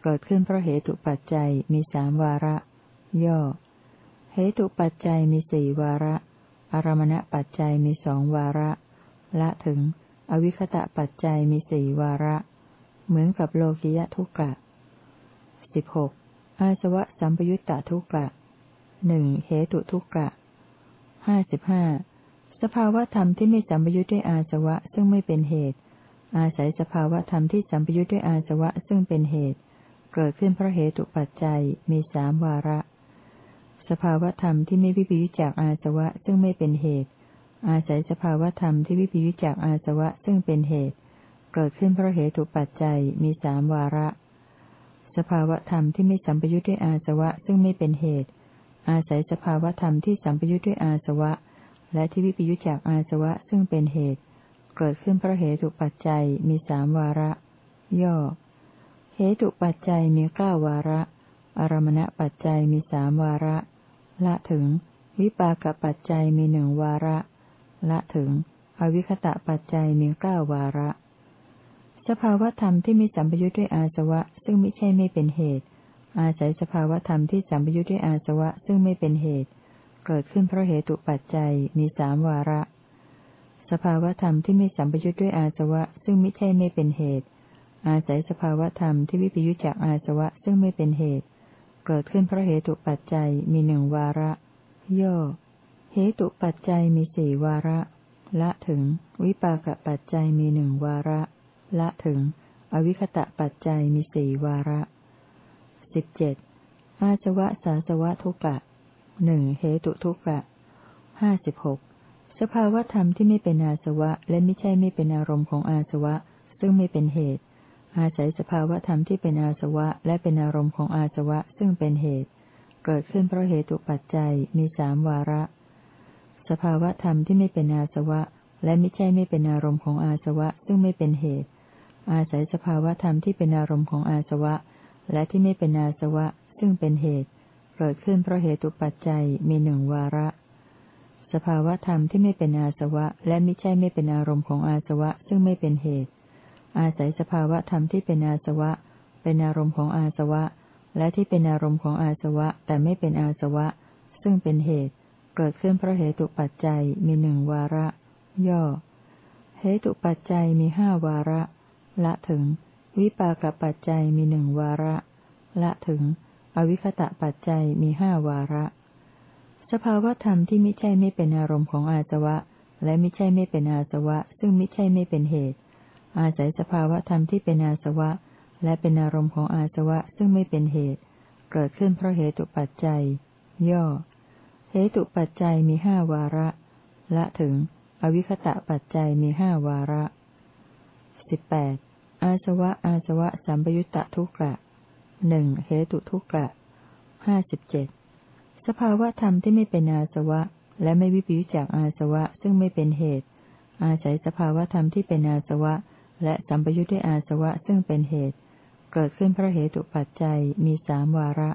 เกิดขึ้นเพราะเหตุปัจจัยมีสามวาระ ย่อ เหตุปัจจัยมีสี่วาระอารมณปัจจัยมีสองวาระ ละถึง อวิคตะปัจจัยมีสี่วาระ เหมือนกับโลกิยะทุกกะสิบหกอาสวะสัมปยุตตทุกกะหนึ่งเหตุทุกกะห้าสิบห้าสภาวธรรมที่ไม่สัมปยุตด้วยอาสวะซึ่งไม่เป็นเหตุ อาศัยสภาวธรรมที่สัมปยุตด้วยอาสวะซึ่งเป็นเหตุ เกิดขึ้นเพราะเหตุปัจจัยมีสามวาระ สภาวธรรมที่ไม่วิปยุจจากอาสวะซึ่งไม่เป็นเหตุ อาศัยสภาวธรรมที่วิปยุจจากอาสวะซึ่งเป็นเหตุ เกิดขึ้นเพราะเหตุปัจจัยมีสามวาระ สภาวธรรมที่ไม่สัมปยุตด้วยอาสวะซึ่งไม่เป็นเหตุ อาศัยสภาวธรรมที่สัมปยุทธ์ด้วยอาสวะ และที่วิปยุทธจากอาสวะซึ่งเป็นเหตุ เกิดขึ้นเพราะเหตุปัจจัยมีสามวาระ ย่อ เหตุปัจจัยมีเก้าวาระ อารมณปัจจัยมีสามวาระ ละถึง วิปากปัจจัยมีหนึ่งวาระ ละถึง อวิคตะปัจจัยมีเก้าวาระ สภาวธรรมที่มีสัมปยุทธ์ด้วยอาสวะ ซึ่งไม่ใช่ไม่เป็นเหตุ อาศัยสภาวธรรมที่สัมปยุทธ์ด้วยอาสวะ ซึ่งไม่เป็นเหตุ เกิดขึ้นเพราะเหตุปัจจัยมีสามวาระ สภาวธรรมที่ไม่สัมปยุทธ์ด้วยอาสวะ ซึ่งไม่ใช่ไม่เป็นเหตุ อาศัยสภาวธรรมที่วิปยุจจากอาสวะซึ่งไม่เป็นเหตุ เกิดขึ้นเพราะเหตุปัจจัยมีหนึ่งวาระ ย่อ เหตุปัจจัยมีสี่วาระ ละถึง วิปากปัจจัยมีหนึ่งวาระ ละถึง อวิคตะปัจจัยมีสี่วาระสิบเจ็ดอาสวะสาสวะทุกะหนึ่งเหตุทุกะห้าสิบหกสภาวธรรมที่ไม่เป็นอาสวะ และไม่ใช่ไม่เป็นอารมณ์ของอาสวะ ซึ่งไม่เป็นเหตุ อาศัยสภาวธรรมที่เป็นอาสวะ และเป็นอารมณ์ของอาสวะ ซึ่งเป็นเหตุ เกิดขึ้นเพราะเหตุปัจจัยมีสามวาระ สภาวะธรรมที่ไม่เป็นอาสวะ และไม่ใช่ไม่เป็นอารมณ์ของอาสวะซึ่งไม่เป็นเหตุ อาศัยสภาวะธรรมที่เป็นอารมณ์ของอาสวะ และที่ไม่เป็นอาสวะ ซึ่งเป็นเหตุ เกิดขึ้นเพราะเหตุปัจจัยมีหนึ่งวาระ สภาวะธรรมที่ไม่เป็นอาสวะ และไม่ใช่ไม่เป็นอารมณ์ของอาสวะ ซึ่งไม่เป็นเหตุ อาศัยสภาวะธรรมที่เป็นอาสวะ เป็นอารมณ์ของอาสวะ และที่เป็นอารมณ์ของอาสวะ แต่ไม่เป็นอาสวะ ซึ่งเป็นเหตุ เกิดขึ้นเพราะเหตุปัจจัยมีหนึ่งวาระ ย่อ เหตุปัจจัยมีห้าวาระ ละถึง วิปากปัจจัยมีหนึ่งวาระ ละถึง อวิคตะปัจจัยมีห้าวาระ สภาวธรรมที่ไม่ใช่ไม่เป็นอารมณ์ของอาสวะ และไม่ใช่ไม่เป็นอาสวะ ซึ่งไม่ใช่ไม่เป็นเหตุ อาศัยสภาวธรรมที่เป็นอาสวะ และเป็นอารมณ์ของอาสวะซึ่งไม่เป็นเหตุ เกิดขึ้นเพราะเหตุปัจจัย ย่อ เหตุปัจจัยมีห้าวาระ ละถึง อวิคตะปัจจัยมีห้าวาระสิบแปดอาสวะอาสวะสัมปยุตตะทุกะหนึ่งเหตุทุกะห้าสิบเจ็ดสภาวะธรรมที่ไม่เป็นอาสวะ และไม่วิปยุจจากอาสวะซึ่งไม่เป็นเหตุ อาศัยสภาวะธรรมที่เป็นอาสวะ และสัมปยุตด้วยอาสวะซึ่งเป็นเหตุ เกิดขึ้นเพราะเหตุปัจจัยมีสามวาระ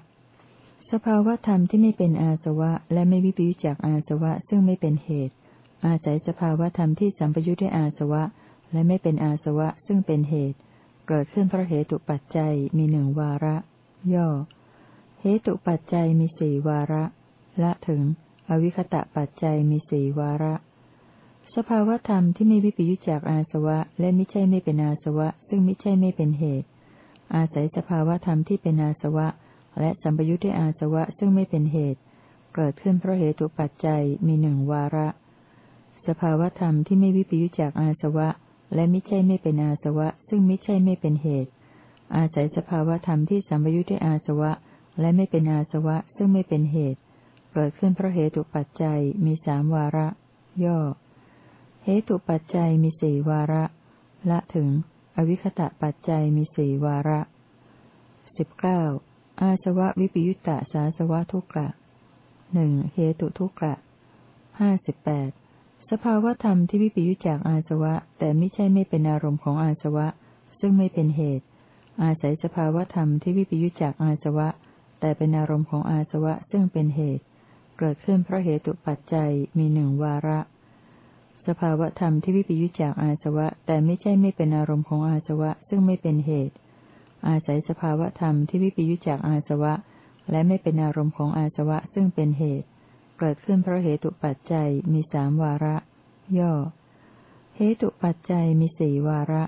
สภาวะธรรมที่ไม่เป็นอาสวะ และไม่วิปยุจจากอาสวะซึ่งไม่เป็นเหตุ อาศัยสภาวะธรรมที่สัมปยุตด้วยอาสวะ และไม่เป็นอาสวะซึ่งเป็นเหตุ เกิดขึ้นเพราะเหตุปัจจัยมีหนึ่งวาระ ย่อ เหตุปัจจัยมีสี่วาระ ละถึง อวิคตะปัจจัยมีสี่วาระ สภาวธรรมที่ไม่วิปยุจจากอาสวะ และไม่ใช่ไม่เป็นอาสวะ ซึ่งไม่ใช่ไม่เป็นเหตุ อาศัยสภาวธรรมที่เป็นอาสวะ และสัมปยุจด้วยอาสวะซึ่งไม่เป็นเหตุ เกิดขึ้นเพราะเหตุปัจจัยมีหนึ่งวาระ สภาวธรรมที่ไม่วิปยุจจากอาสวะ และมิใช่ไม่เป็นอาสวะ ซึ่งมิใช่ไม่เป็นเหตุ อาศัยสภาวธรรมที่สัมยุทธ์ด้วยอาสวะ และไม่เป็นอาสวะ ซึ่งไม่เป็นเหตุ เกิดขึ้นเพราะเหตุปัจจัยมีสามวาระ ย่อ เหตุปัจจัยมีสี่วาระ ละถึง อวิคตะปัจจัยมีสี่วาระสิบเก้า อาสวะวิปยุตตาสาสวะทุกกะหนึ่งเหตุทุกกะห้าสิบแปดสภาวธรรมที่วิปยุจจากอาสวะ แต่ไม่ใช่ไม่เป็นอารมณ์ของอาสวะ ซึ่งไม่เป็นเหตุ อาศัยสภาวธรรมที่วิปยุจจากอาสวะ แต่เป็นอารมณ์ของอาสวะซึ่งเป็นเหตุ เกิดขึ้นเพราะเหตุปัจจัยมีหนึ่งวาระ สภาวธรรมที่วิปยุจจากอาสวะ แต่ไม่ใช่ไม่เป็นอารมณ์ของอาสวะ ซึ่งไม่เป็นเหตุ อาศัยสภาวธรรมที่วิปยุจจากอาสวะ และไม่เป็นอารมณ์ของอาสวะซึ่งเป็นเหตุ เกิดขึ้นเพราะเหตุปัจจัยมีสามวาระ ย่อ เหตุปัจจัยมีสี่วาระ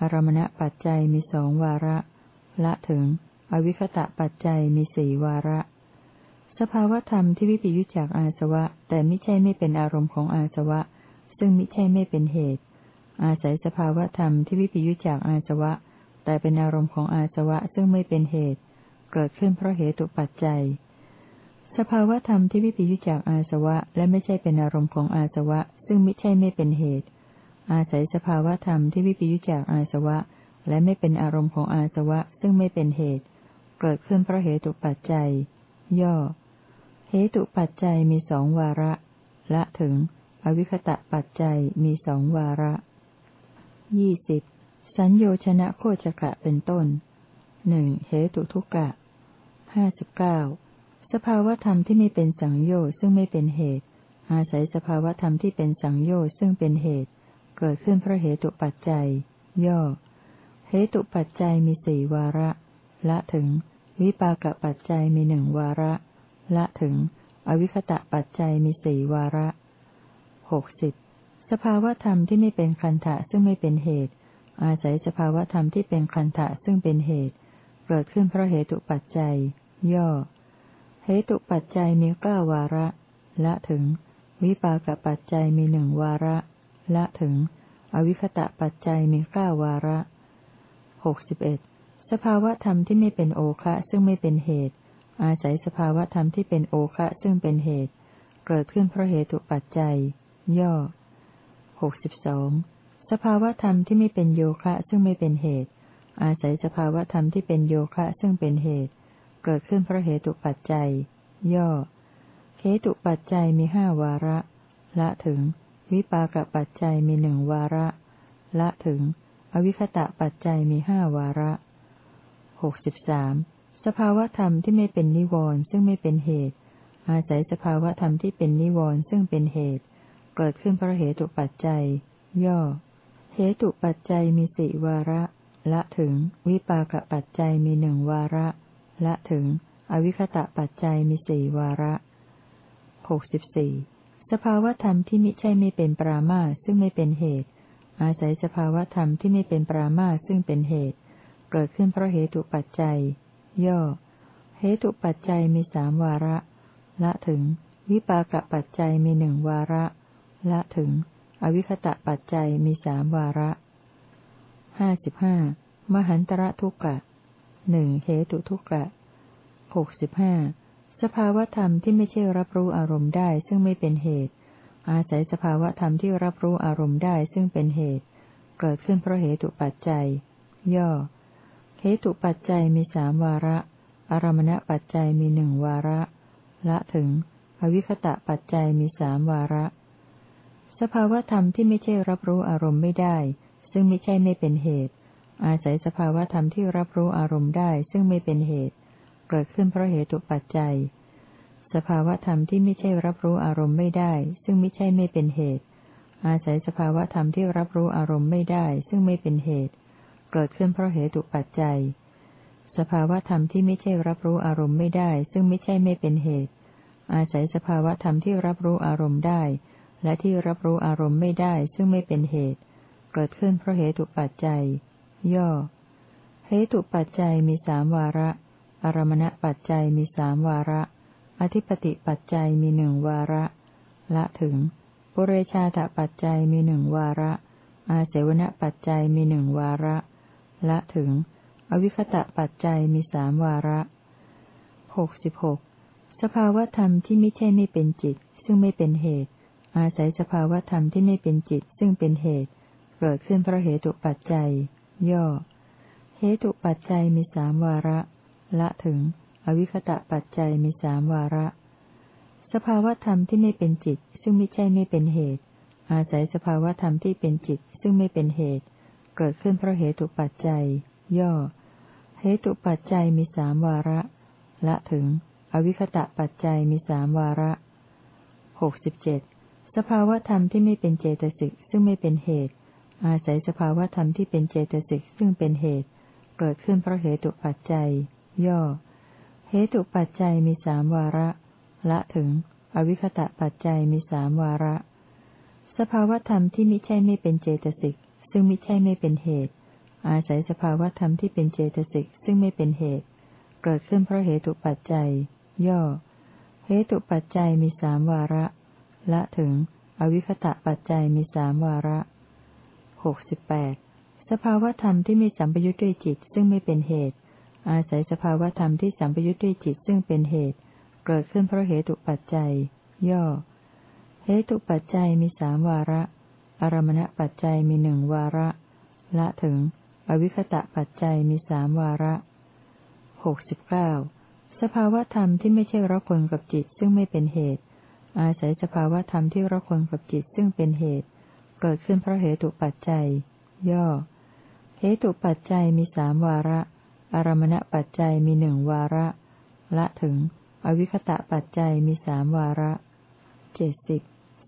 อารมณปัจจัยมีสองวาระ ละถึง อวิคตะปัจจัยมีสี่วาระ สภาวธรรมที่วิปยุจจากอาสวะ แต่ไม่ใช่ไม่เป็นอารมณ์ของอาสวะ ซึ่งไม่ใช่ไม่เป็นเหตุ อาศัยสภาวธรรมที่วิปยุจจากอาสวะ แต่เป็นอารมณ์ของอาสวะซึ่งไม่เป็นเหตุ เกิดขึ้นเพราะเหตุปัจจัย สภาวธรรมที่วิปิยุจากอาสวะและไม่ใช่เป็นอารมณ์ของอาสวะ ซึ่งไม่ใช่ไม่เป็นเหตุ อาศัยสภาวธรรมที่วิปิยุจจากอาสวะ และไม่เป็นอารมณ์ของอาสวะ ซึ่งไม่เป็นเหตุ เกิดขึ้นเพราะเหตุปัจจัย ย่อ เหตุปัจจัยมีสองวาระ ละถึง อวิคตะปัจจัยมีสองวาระยี่สิบ สัญโยชนะโคจกะเป็นต้นหนึ่งเหตุทุกะห้าสิบเก้าสภาวธรรมที่ไม่เป็นสังโยชน์ซึ่งไม่เป็นเหตุ อาศัยสภาวธรรมที่เป็นสังโยชน์ซึ่งเป็นเหตุ เกิดขึ้นเพราะเหตุปัจจัย ย่อ เหตุปัจจัยมีสี่วาระ ละถึง วิปากปัจจัยมีหนึ่งวาระ ละถึง อวิคตะปัจจัยมีสี่วาระหกสิบสภาวธรรมที่ไม่เป็นคันธะซึ่งไม่เป็นเหตุ อาศัยสภาวธรรมที่เป็นคันธะซึ่งเป็นเหตุ เกิดขึ้นเพราะเหตุปัจจัย ย่อ เหตุปัจจัยมีเก้าวาระ ละถึง วิปากปัจจัยมีหนึ่งวาระ ละถึง อวิคตะปัจจัยมีเก้าวาระหกสิบเอ็ดสภาวธรรมที่ไม่เป็นโอคะซึ่งไม่เป็นเหตุ อาศัยสภาวธรรมที่เป็นโอคะซึ่งเป็นเหตุ เกิดขึ้นเพราะเหตุปัจจัย ย่อหกสิบสอง สภาวธรรมที่ไม่เป็นโยคะซึ่งไม่เป็นเหตุ อาศัยสภาวธรรมที่เป็นโยคะซึ่งเป็นเหตุ เกิดขึ้นเพราะเหตุปัจจัย ย่อเหตุปัจจัยมีห้าวาระ ละถึง วิปากปัจจัยมีหนึ่งวาระ ละถึง อวิคตะปัจจัยมีห้าวาระหกสิบสามสภาวธรรมที่ไม่เป็นนิวรณ์ซึ่งไม่เป็นเหตุ อาศัยสภาวธรรมที่เป็นนิวรณ์ซึ่งเป็นเหตุ เกิดขึ้นเพราะเหตุปัจจัย ย่อ เหตุปัจจัยมีสี่วาระ ละถึง วิปากปัจจัยมีหนึ่งวาระ ละถึง อวิคตะปัจจัยมีสี่วาระหกสิบสี่สภาวธรรมที่มิใช่ไม่เป็นปรามาซึ่งไม่เป็นเหตุ อาศัยสภาวธรรมที่ไม่เป็นปรามาซึ่งเป็นเหตุ เกิดขึ้นเพราะเหตุปัจจัย ย่อ เหตุปัจจัยมีสามวาระ ละถึง วิปากปัจจัยมีหนึ่งวาระ ละถึง อวิคตะปัจจัยมีสามวาระห้าสิบห้ามหันตระทุกกะหนึ่งเหตุทุกกะหกสิบห้าสภาวธรรมที่ไม่ใช่รับรู้อารมณ์ได้ซึ่งไม่เป็นเหตุ อาศัยสภาวธรรมที่รับรู้อารมณ์ได้ซึ่งเป็นเหตุ เกิดขึ้นเพราะเหตุปัจจัย ย่อ เหตุปัจจัยมีสามวาระ อารมณปัจจัยมีหนึ่งวาระ ละถึง อวิคตะปัจจัยมีสามวาระ สภาวธรรมที่ไม่ใช่รับรู้อารมณ์ไม่ได้ ซึ่งไม่ใช่ไม่เป็นเหตุ อาศัยสภาวธรรมที่รับรู้อารมณ์ได้ ซึ่งไม่เป็นเหตุ เกิดขึ้นเพราะเหตุปัจจัย สภาวธรรมที่ไม่ใช่รับรู้อารมณ์ไม่ได้ ซึ่งไม่ใช่ไม่เป็นเหตุ อาศัยสภาวธรรมที่รับรู้อารมณ์ไม่ได้ ซึ่งไม่เป็นเหตุ เกิดขึ้นเพราะเหตุปัจจัย สภาวธรรมที่ไม่ใช่รับรู้อารมณ์ไม่ได้ ซึ่งไม่ใช่ไม่เป็นเหตุ อาศัยสภาวธรรมที่รับรู้อารมณ์ได้ และที่รับรู้อารมณ์ไม่ได้ซึ่งไม่เป็นเหตุ เกิดขึ้นเพราะเหตุปัจจัย ย่อ เหตุปัจจัยมีสามวาระ อารมณปัจจัยมีสามวาระ อธิปติปัจจัยมีหนึ่งวาระ ละถึง ปุเรชาตปัจจัยมีหนึ่งวาระ อาเสวนปัจจัยมีหนึ่งวาระ ละถึง อวิคตะปัจจัยมีสามวาระหกสิบหกสภาวธรรมที่ไม่ใช่ไม่เป็นจิต ซึ่งไม่เป็นเหตุ อาศัยสภาวธรรมที่ไม่เป็นจิตซึ่งเป็นเหตุ เกิดขึ้นเพราะเหตุปัจจัย ย่อ เหตุปัจจัยมีสามวาระ ละถึง อวิคตะปัจจัยมีสามวาระ สภาวธรรมที่ไม่เป็นจิต ซึ่งไม่ใช่ไม่เป็นเหตุ อาศัยสภาวธรรมที่เป็นจิตซึ่งไม่เป็นเหตุ เกิดขึ้นเพราะเหตุปัจจัย ย่อ เหตุปัจจัยมีสามวาระ ละถึง อวิคตะปัจจัยมีสามวาระหกสิบเจ็ด สภาวธรรมที่ไม่เป็นเจตสิกซึ่งไม่เป็นเหตุ อาศัยสภาวธรรมที่เป็นเจตสิกซึ่งเป็นเหตุ เกิดขึ้นเพราะเหตุปัจจัย ย่อ เหตุปัจจัยมีสามวาระ ละถึง อวิคตะปัจจัยมีสามวาระ สภาวธรรมที่มิใช่ไม่เป็นเจตสิกซึ่งมิใช่ไม่เป็นเหตุ อาศัยสภาวธรรมที่เป็นเจตสิกซึ่งไม่เป็นเหตุ เกิดขึ้นเพราะเหตุปัจจัย ย่อ เหตุปัจจัยมีสามวาระ ละถึง อวิคตะปัจจัยมีสามวาระหกสิบแปดสภาวธรรมที่มีสัมปยุทธ์ด้วยจิตซึ่งไม่เป็นเหตุ อาศัยสภาวธรรมที่สัมปยุทธ์ด้วยจิตซึ่งเป็นเหตุ เกิดขึ้นเพราะเหตุปัจจัย ย่อ เหตุปัจจัยมีสามวาระ อารมณปัจจัยมีหนึ่งวาระ ละถึง อวิคตะปัจจัยมีสามวาระหกสิบเก้าสภาวธรรมที่ไม่ใช่รักคนกับจิตซึ่งไม่เป็นเหตุ อาศัยสภาวธรรมที่ระคนกับจิตซึ่งเป็นเหตุ เกิดขึ้นเพราะเหตุปัจจัย ย่อ เหตุปัจจัยมีสามวาระ อารมณปัจจัยมีหนึ่งวาระ ละถึง อวิคตะปัจจัยมีสามวาระเจ็ดสิบ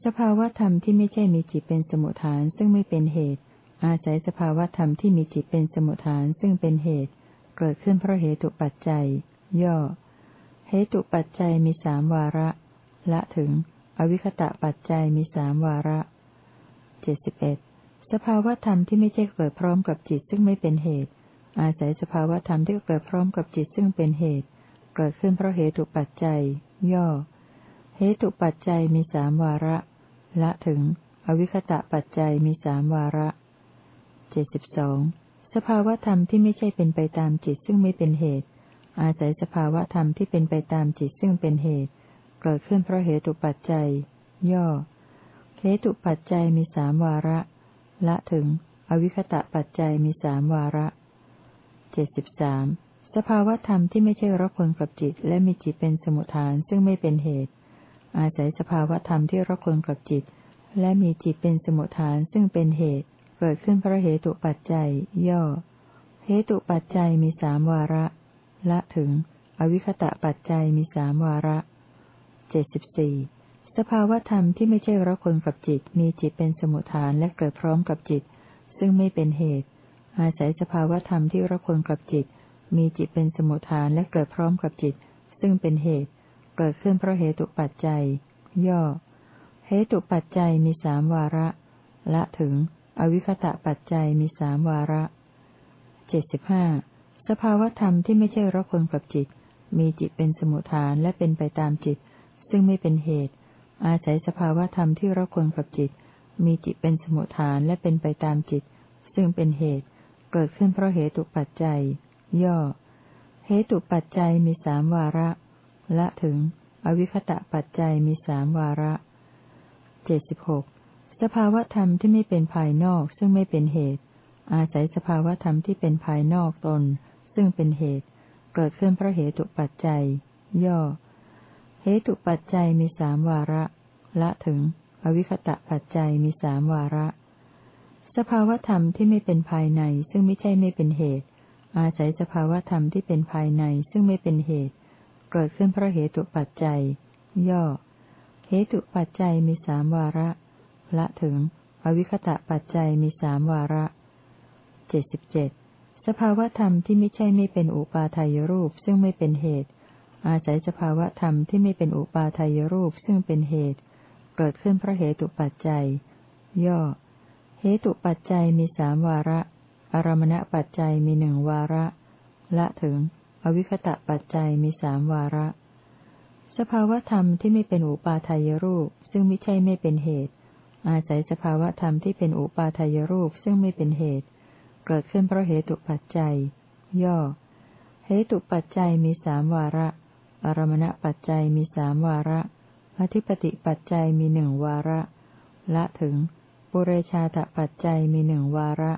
สภาวธรรมที่ไม่ใช่มีจิตเป็นสมุทฐานซึ่งไม่เป็นเหตุ อาศัยสภาวธรรมที่มีจิตเป็นสมุทฐานซึ่งเป็นเหตุ เกิดขึ้นเพราะเหตุปัจจัย ย่อ เหตุปัจจัยมีสามวาระ ละถึง อวิคตะปัจจัยมีสามวาระเจ็ดสิบเอ็ดสภาวธรรมที่ไม่ใช่เกิดพร้อมกับจิตซึ่งไม่เป็นเหตุ อาศัยสภาวธรรมที่เกิดพร้อมกับจิตซึ่งเป็นเหตุ เกิดขึ้นเพราะเหตุปัจจัย ย่อ เหตุปัจจัยมีสามวาระ ละถึง อวิคตะปัจจัยมีสามวาระเจ็ดสิบสองสภาวธรรมที่ไม่ใช่เป็นไปตามจิตซึ่งไม่เป็นเหตุ อาศัยสภาวธรรมที่เป็นไปตามจิตซึ่งเป็นเหตุ เกิดขึ้นเพราะเหตุปัจจัย ย่อเหตุปัจจัยมีสามวาระ ละถึง อวิคตะปัจจัยมีสามวาระเจ็ดสิบสามสภาวธรรมที่ไม่ใช่รักคนกับจิต และมีจิตเป็นสมุทฐานซึ่งไม่เป็นเหตุ อาศัยสภาวธรรมที่รักคนกับจิต และมีจิตเป็นสมุทฐานซึ่งเป็นเหตุ เกิดขึ้นเพราะเหตุปัจจัย ย่อ เหตุปัจจัยมีสามวาระ ละถึง อวิคตะปัจจัยมีสามวาระ เจ็ดสิบสี่สภาวธรรมที่ไม่ใช่รักคนกับจิต มีจิตเป็นสมุทฐานและเกิดพร้อมกับจิต ซึ่งไม่เป็นเหตุ อาศัยสภาวธรรมที่รักคนกับจิต มีจิตเป็นสมุทฐานและเกิดพร้อมกับจิต ซึ่งเป็นเหตุ เกิดขึ้นเพราะเหตุปัจจัย ย่อ เหตุปัจจัยมีสามวาระ ละถึง อวิคตะปัจจัยมีสามวาระเจ็ดสิบห้าสภาวธรรมที่ไม่ใช่รักคนกับจิต มีจิตเป็นสมุทฐานและเป็นไปตามจิต ซึ่งไม่เป็นเหตุ อาศัยสภาวธรรมที่รักคนกับจิต มีจิตเป็นสมุทฐานและเป็นไปตามจิต ซึ่งเป็นเหตุ เกิดขึ้นเพราะเหตุปัจจัย ย่อ เหตุปัจจัยมีสามวาระ ละถึง อวิคตะปัจจัยมีสามวาระเจ็ดสิบหกสภาวธรรมที่ไม่เป็นภายนอกซึ่งไม่เป็นเหตุ อาศัยสภาวธรรมที่เป็นภายนอกตน ซึ่งเป็นเหตุ เกิดขึ้นเพราะเหตุปัจจัย ย่อ เหตุปัจจัยมีสามวาระ ละถึง อวิคตะปัจจัยมีสามวาระ สภาวธรรมที่ไม่เป็นภายในซึ่งไม่ใช่ไม่เป็นเหตุ อาศัยสภาวธรรมที่เป็นภายในซึ่งไม่เป็นเหตุ เกิดขึ้นเพราะเหตุปัจจัย ย่อ เหตุปัจจัยมีสามวาระ ละถึง อวิคตะปัจจัยมีสามวาระเจ็ดสิบเจ็ดสภาวธรรมที่ไม่ใช่ไม่เป็นอุปาทายรูปซึ่งไม่เป็นเหตุ อาศัยสภาวะธรรมที่ไม่เป็นอุปาทายรูปซึ่งเป็นเหตุ เกิดขึ้นเพราะเหตุปัจจัย ย่อ เหตุปัจจัยมีสามวาระ อารมณปัจจัยมีหนึ่งวาระ ละถึง อวิคตะปัจจัยมีสามวาระ สภาวะธรรมที่ไม่เป็นอุปาทายรูปซึ่งไม่ใช่ไม่เป็นเหตุ อาศัยสภาวะธรรมที่เป็นอุปาทายรูปซึ่งไม่เป็นเหตุ เกิดขึ้นเพราะเหตุปัจจัย ย่อ เหตุปัจจัยมีสามวาระ อารมณปัจจัยมีสามวาระ อธิปติปัจจัยมีหนึ่งวาระ ละถึง ปุเรชาตปัจจัยมีหนึ่งวาระ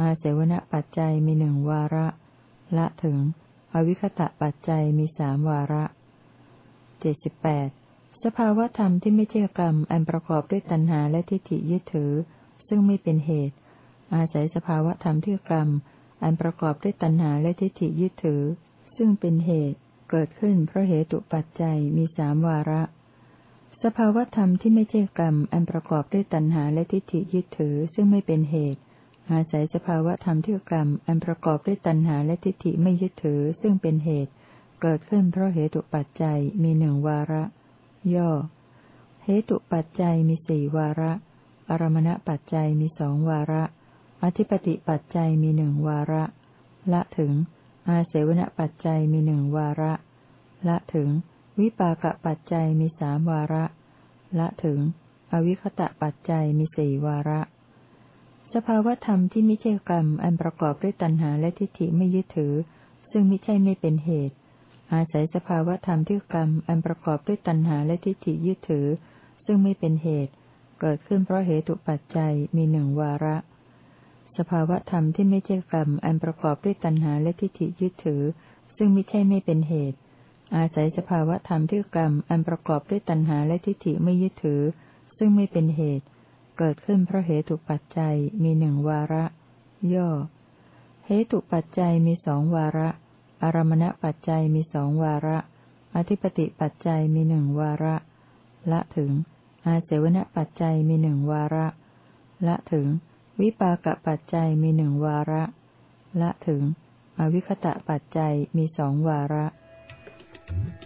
อาเสวณปัจจัยมีหนึ่งวาระ ละถึง อวิคตะปัจจัยมีสามวาระเจ็ดสิบแปดสภาวธรรมที่ไม่ใช่กรรมอันประกอบด้วยตัณหาและทิฏฐิยึดถือ ซึ่งไม่เป็นเหตุ อาศัยสภาวธรรมที่กรรม อันประกอบด้วยตัณหาและทิฏฐิยึดถือ ซึ่งเป็นเหตุ เกิดขึ้นเพราะเหตุปัจจัยมีสามวาระ สภาวธรรมที่ไม่ใช่กรรม อันประกอบด้วยตัณหาและทิฏฐิยึดถือซึ่งไม่เป็นเหตุ อาศัยสภาวธรรมที่กรรม อันประกอบด้วยตัณหาและทิฏฐิไม่ยึดถือซึ่งเป็นเหตุ เกิดขึ้นเพราะเหตุปัจจัยมีหนึ่งวาระ ย่อ เหตุปัจจัยมีสี่วาระ อารมณปัจจัยมีสองวาระ อธิปติปัจจัยมีหนึ่งวาระ ละถึง อาเสวนปัจจัยมีหนึ่งวาระ ละถึง วิปากปัจจัยมีสามวาระ ละถึง อวิคตะปัจจัยมีสี่วาระ สภาวธรรมที่ไม่ใช่กรรม อันประกอบด้วยตัณหาและทิฏฐิไม่ยึดถือ ซึ่งไม่ใช่ไม่เป็นเหตุ อาศัยสภาวธรรมที่กรรม อันประกอบด้วยตัณหาและทิฏฐิยึดถือ ซึ่งไม่เป็นเหตุ เกิดขึ้นเพราะเหตุปัจจัยมีหนึ่งวาระ สภาวธรรมที่ไม่ใช่กรรมอันประกอบด้วยตัณหาและทิฏฐิยึดถือ ซึ่งไม่ใช่ไม่เป็นเหตุ อาศัยสภาวธรรมที่กรรมอันประกอบด้วยตัณหาและทิฏฐิไม่ยึดถือ ซึ่งไม่เป็นเหตุ เกิดขึ้นเพราะเหตุปัจจัยมีหนึ่งวาระ ย่อ เหตุปัจจัยมีสองวาระ อารมณปัจจัยมีสองวาระ อธิปติปัจจัยมีหนึ่งวาระ ละถึง อาเสวนปัจจัยมีหนึ่งวาระ ละถึง วิปากปัจจัยมีหนึ่งวาระ ละถึง อวิคตะปัจจัยมีสองวาระ Thank you.